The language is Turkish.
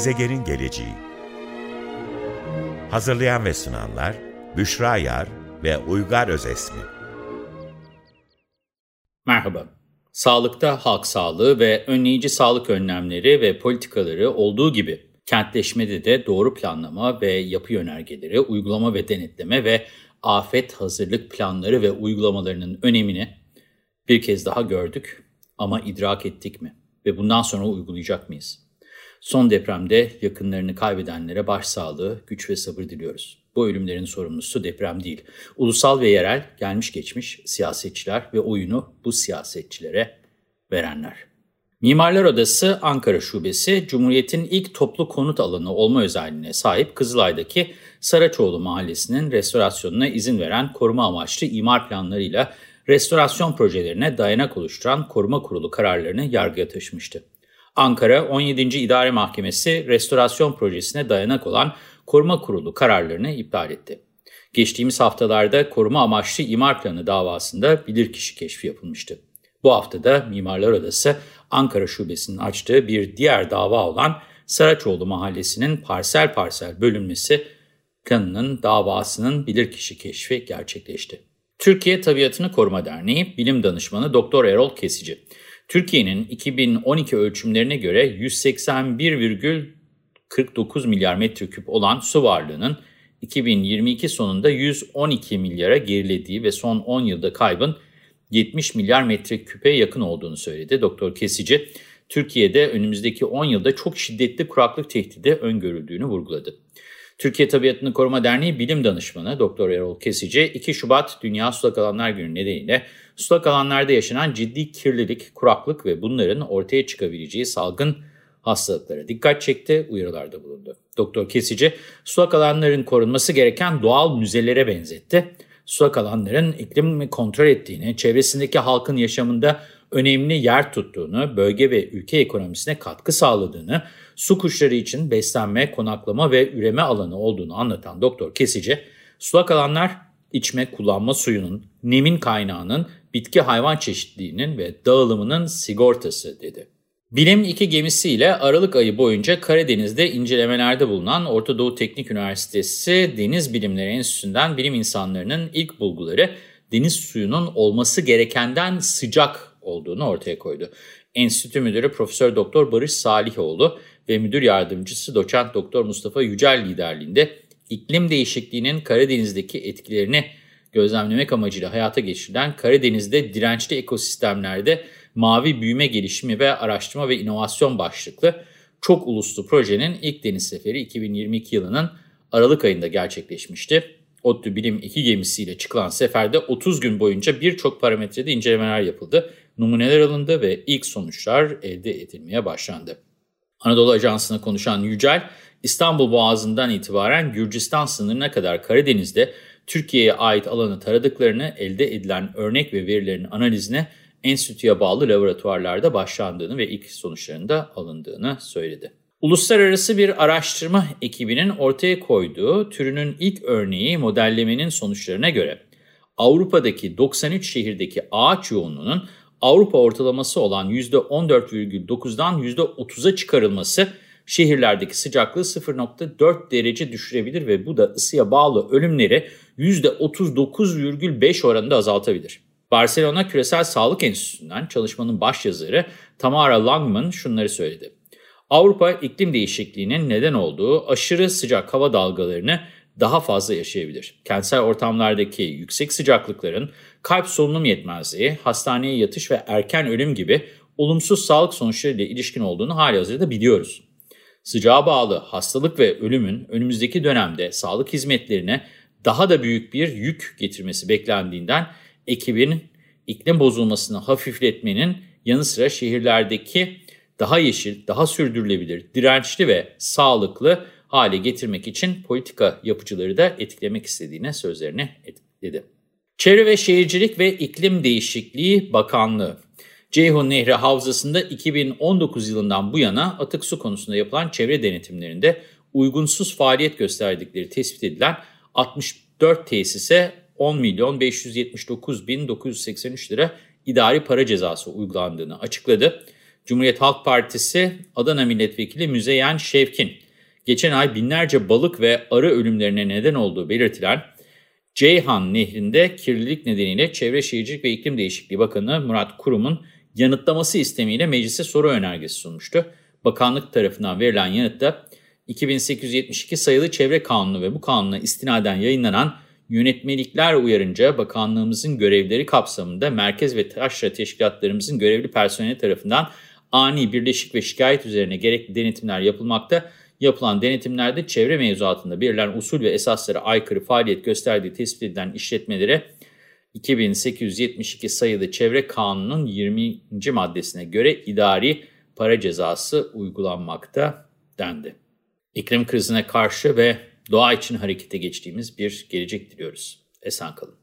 Gezegenin geleceği Hazırlayan ve sunanlar Büşra Yar ve Uygar Özesmi Merhaba. Sağlıkta halk sağlığı ve önleyici sağlık önlemleri ve politikaları olduğu gibi kentleşmede de doğru planlama ve yapı yönergeleri, uygulama ve denetleme ve afet hazırlık planları ve uygulamalarının önemini bir kez daha gördük ama idrak ettik mi? Ve bundan sonra uygulayacak mıyız? Son depremde yakınlarını kaybedenlere başsağlığı, güç ve sabır diliyoruz. Bu ölümlerin sorumlusu deprem değil. Ulusal ve yerel, gelmiş geçmiş siyasetçiler ve oyunu bu siyasetçilere verenler. Mimarlar Odası Ankara Şubesi, Cumhuriyet'in ilk toplu konut alanı olma özelliğine sahip Kızılay'daki Saraçoğlu Mahallesi'nin restorasyonuna izin veren koruma amaçlı imar planlarıyla restorasyon projelerine dayanak oluşturan koruma kurulu kararlarını yargıya taşımıştı. Ankara 17. İdare Mahkemesi restorasyon projesine dayanak olan koruma kurulu kararlarını iptal etti. Geçtiğimiz haftalarda koruma amaçlı imar planı davasında bilirkişi keşfi yapılmıştı. Bu haftada Mimarlar Odası Ankara Şubesi'nin açtığı bir diğer dava olan Saraçoğlu Mahallesi'nin parsel parsel bölünmesi planının davasının bilirkişi keşfi gerçekleşti. Türkiye Tabiatını Koruma Derneği Bilim Danışmanı Doktor Erol Kesici, Türkiye'nin 2012 ölçümlerine göre 181,49 milyar metreküp olan su varlığının 2022 sonunda 112 milyara gerilediği ve son 10 yılda kaybın 70 milyar metreküpe yakın olduğunu söyledi. Doktor Kesici, Türkiye'de önümüzdeki 10 yılda çok şiddetli kuraklık tehdidi öngörüldüğünü vurguladı. Türkiye Tabiatını Koruma Derneği Bilim Danışmanı Doktor Erol Kesici, 2 Şubat Dünya Sulak Alanlar Günü nedeniyle sulak alanlarda yaşanan ciddi kirlilik, kuraklık ve bunların ortaya çıkabileceği salgın hastalıklara dikkat çekti, uyarılarda bulundu. Doktor Kesici, sulak alanların korunması gereken doğal müzelere benzetti. Sulak alanların iklimi kontrol ettiğini, çevresindeki halkın yaşamında önemli yer tuttuğunu, bölge ve ülke ekonomisine katkı sağladığını, su kuşları için beslenme, konaklama ve üreme alanı olduğunu anlatan Doktor Kesici, sulak alanlar içme kullanma suyunun, nemin kaynağının, bitki hayvan çeşitliliğinin ve dağılımının sigortası dedi. Bilim 2 gemisiyle Aralık ayı boyunca Karadeniz'de incelemelerde bulunan Orta Doğu Teknik Üniversitesi Deniz Bilimleri Enstitüsü'nden bilim insanlarının ilk bulguları deniz suyunun olması gerekenden sıcak olduğunu ortaya koydu. Enstitü Müdürü Profesör Doktor Barış Salihoğlu ve Müdür Yardımcısı Doçent Doktor Mustafa Yücel liderliğinde iklim değişikliğinin Karadeniz'deki etkilerini gözlemlemek amacıyla hayata geçirilen Karadeniz'de dirençli ekosistemlerde mavi büyüme gelişimi ve araştırma ve inovasyon başlıklı çok uluslu projenin ilk deniz seferi 2022 yılının Aralık ayında gerçekleşmişti. ODTÜ Bilim 2 gemisiyle çıkılan seferde 30 gün boyunca birçok parametrede incelemeler yapıldı, numuneler alındı ve ilk sonuçlar elde edilmeye başlandı. Anadolu Ajansı'na konuşan Yücel, İstanbul Boğazı'ndan itibaren Gürcistan sınırına kadar Karadeniz'de Türkiye'ye ait alanı taradıklarını, elde edilen örnek ve verilerin analizine enstitüye bağlı laboratuvarlarda başlandığını ve ilk sonuçlarında alındığını söyledi. Uluslararası bir araştırma ekibinin ortaya koyduğu türünün ilk örneği modellemenin sonuçlarına göre Avrupa'daki 93 şehirdeki ağaç yoğunluğunun Avrupa ortalaması olan %14,9'dan %30'a çıkarılması şehirlerdeki sıcaklığı 0,4 derece düşürebilir ve bu da ısıya bağlı ölümleri %39,5 oranında azaltabilir. Barcelona Küresel Sağlık Enstitüsü'nden çalışmanın başyazarı Tamara Langman şunları söyledi. Avrupa iklim değişikliğinin neden olduğu aşırı sıcak hava dalgalarını daha fazla yaşayabilir. Kentsel ortamlardaki yüksek sıcaklıkların kalp solunum yetmezliği, hastaneye yatış ve erken ölüm gibi olumsuz sağlık sonuçlarıyla ilişkin olduğunu hali hazırda biliyoruz. Sıcağa bağlı hastalık ve ölümün önümüzdeki dönemde sağlık hizmetlerine daha da büyük bir yük getirmesi beklendiğinden ekibin iklim bozulmasını hafifletmenin yanı sıra şehirlerdeki daha yeşil, daha sürdürülebilir, dirençli ve sağlıklı hale getirmek için politika yapıcıları da etkilemek istediğine sözlerini etkiledi. Çevre ve Şehircilik ve İklim Değişikliği Bakanlığı Ceyhun Nehri Havzası'nda 2019 yılından bu yana atık su konusunda yapılan çevre denetimlerinde uygunsuz faaliyet gösterdikleri tespit edilen 64 tesise 10 milyon 579 bin 983 lira idari para cezası uygulandığını açıkladı. Cumhuriyet Halk Partisi Adana Milletvekili Müzeyyen Şevkin, geçen ay binlerce balık ve arı ölümlerine neden olduğu belirtilen Ceyhan Nehri'nde kirlilik nedeniyle Çevre Şehircilik ve İklim Değişikliği Bakanı Murat Kurum'un yanıtlaması istemiyle meclise soru önergesi sunmuştu. Bakanlık tarafından verilen yanıtta 2872 sayılı Çevre Kanunu ve bu kanuna istinaden yayınlanan yönetmelikler uyarınca bakanlığımızın görevleri kapsamında merkez ve taşra teşkilatlarımızın görevli personeli tarafından ani birleşik ve şikayet üzerine gerekli denetimler yapılmakta. Yapılan denetimlerde çevre mevzuatında belirlenen usul ve esaslara aykırı faaliyet gösterdiği tespit edilen işletmelere 2872 sayılı Çevre Kanunu'nun 20. maddesine göre idari para cezası uygulanmakta dendi. İklim krizine karşı ve doğa için harekete geçtiğimiz bir gelecek diliyoruz. Esen kalın.